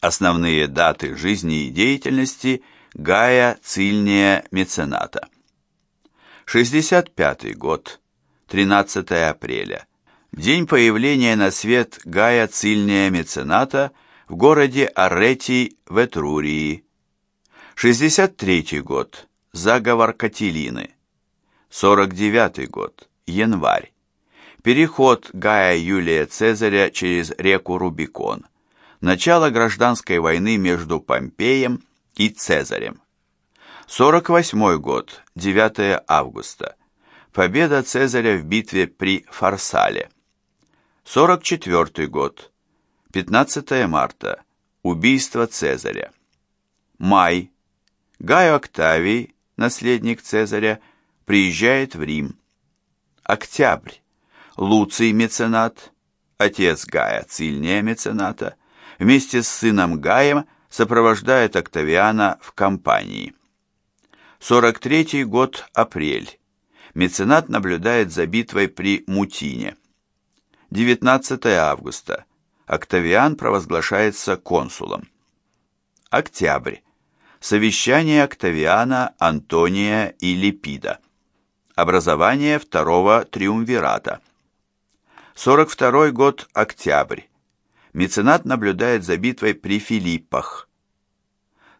Основные даты жизни и деятельности Гая Цильния Мецената. 65 год, 13 апреля. День появления на свет Гая Цильния Мецената в городе Аретий в Этрурии. 63 год. Заговор Катилины. 49 год. Январь. Переход Гая Юлия Цезаря через реку Рубикон. Начало гражданской войны между Помпеем и Цезарем. 48 год, 9 августа. Победа Цезаря в битве при Фарсале. 44 год, 15 марта. Убийство Цезаря. Май. Гай Октавий, наследник Цезаря, приезжает в Рим. Октябрь. Луций меценат, отец Гая Цильния мецената, вместе с сыном Гаем сопровождает Октавиана в кампании. 43 год, апрель. Меценат наблюдает за битвой при Мутине. 19 августа. Октавиан провозглашается консулом. Октябрь. Совещание Октавиана, Антония и Липида. Образование второго триумвирата. 42 год, октябрь. Меценат наблюдает за битвой при Филиппах.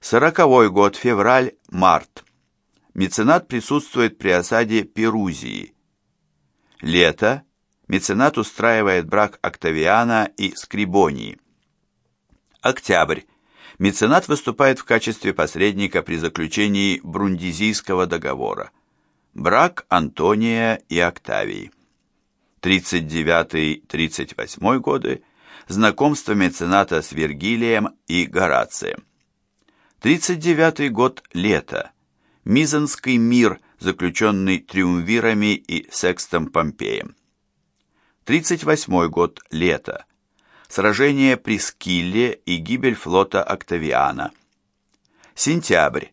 40 год, февраль, март. Меценат присутствует при осаде Перузии. Лето. Меценат устраивает брак Октавиана и Скрибонии. Октябрь. Меценат выступает в качестве посредника при заключении Брундизийского договора. Брак Антония и Октавии. 39-38 годы, знакомство мецената с Вергилием и Горацием. 39 год лето, Мизанский мир, заключенный триумвирами и Секстом Помпеем. 38 год лето, сражение при Скилле и гибель флота Октавиана. Сентябрь,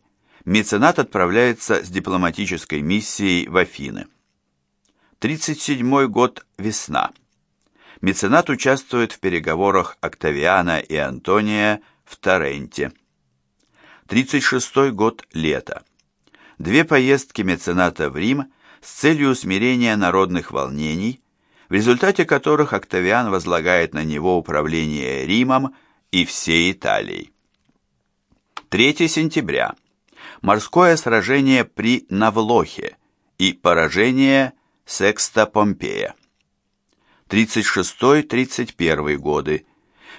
меценат отправляется с дипломатической миссией в Афины. 37 год весна. Меценат участвует в переговорах Октавиана и Антония в Торренте. 36 год лето. Две поездки мецената в Рим с целью усмирения народных волнений, в результате которых Октавиан возлагает на него управление Римом и всей Италией. 3 сентября. Морское сражение при Навлохе и поражение Секста Помпея. 36-31 годы.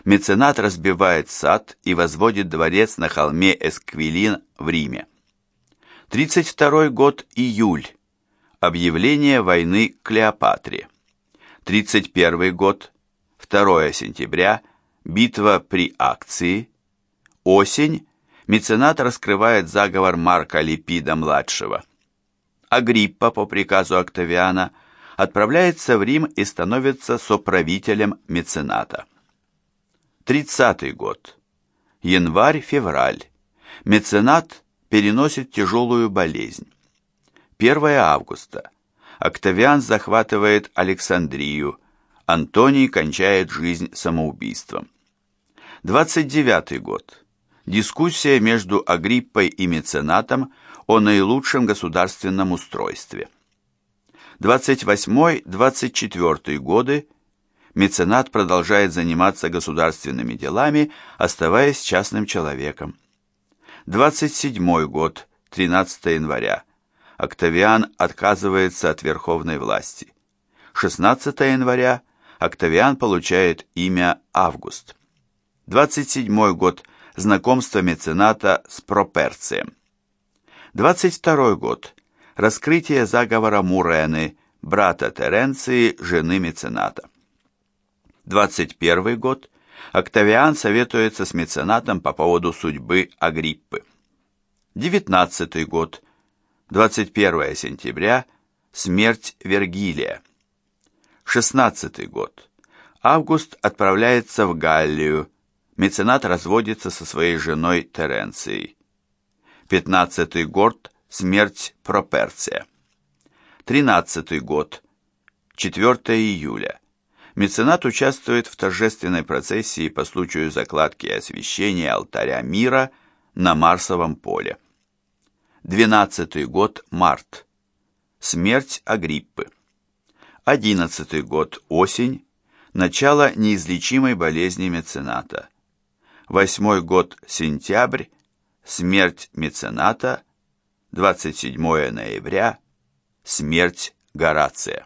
Меценат разбивает сад и возводит дворец на холме Эсквилин в Риме. 32 год июль. Объявление войны Клеопатре. 31 год. 2 сентября. Битва при акции. Осень. Меценат раскрывает заговор Марка Липида-младшего. Агриппа по приказу Октавиана отправляется в Рим и становится соправителем мецената. 30 год. Январь-февраль. Меценат переносит тяжелую болезнь. 1 августа. Октавиан захватывает Александрию. Антоний кончает жизнь самоубийством. 29 год. Дискуссия между Агриппой и меценатом – о наилучшем государственном устройстве. 28-24 годы меценат продолжает заниматься государственными делами, оставаясь частным человеком. 27 год, 13 января. Октавиан отказывается от верховной власти. 16 января Октавиан получает имя Август. 27 год. Знакомство мецената с Проперцием. 22 год. Раскрытие заговора Мурены, брата Теренции, жены мецената. 21 год. Октавиан советуется с меценатом по поводу судьбы Агриппы. 19 год. 21 сентября. Смерть Вергилия. 16 год. Август отправляется в Галлию. Меценат разводится со своей женой Теренцией. 15 год смерть Проперция. 13 год 4 июля Меценат участвует в торжественной процессии по случаю закладки и освящения алтаря мира на Марсовом поле. Двенадцатый год, март. Смерть Агриппы. Одиннадцатый год, осень. Начало неизлечимой болезни мецената. Восьмой год, сентябрь. Смерть мецената. 27 ноября. Смерть Горация.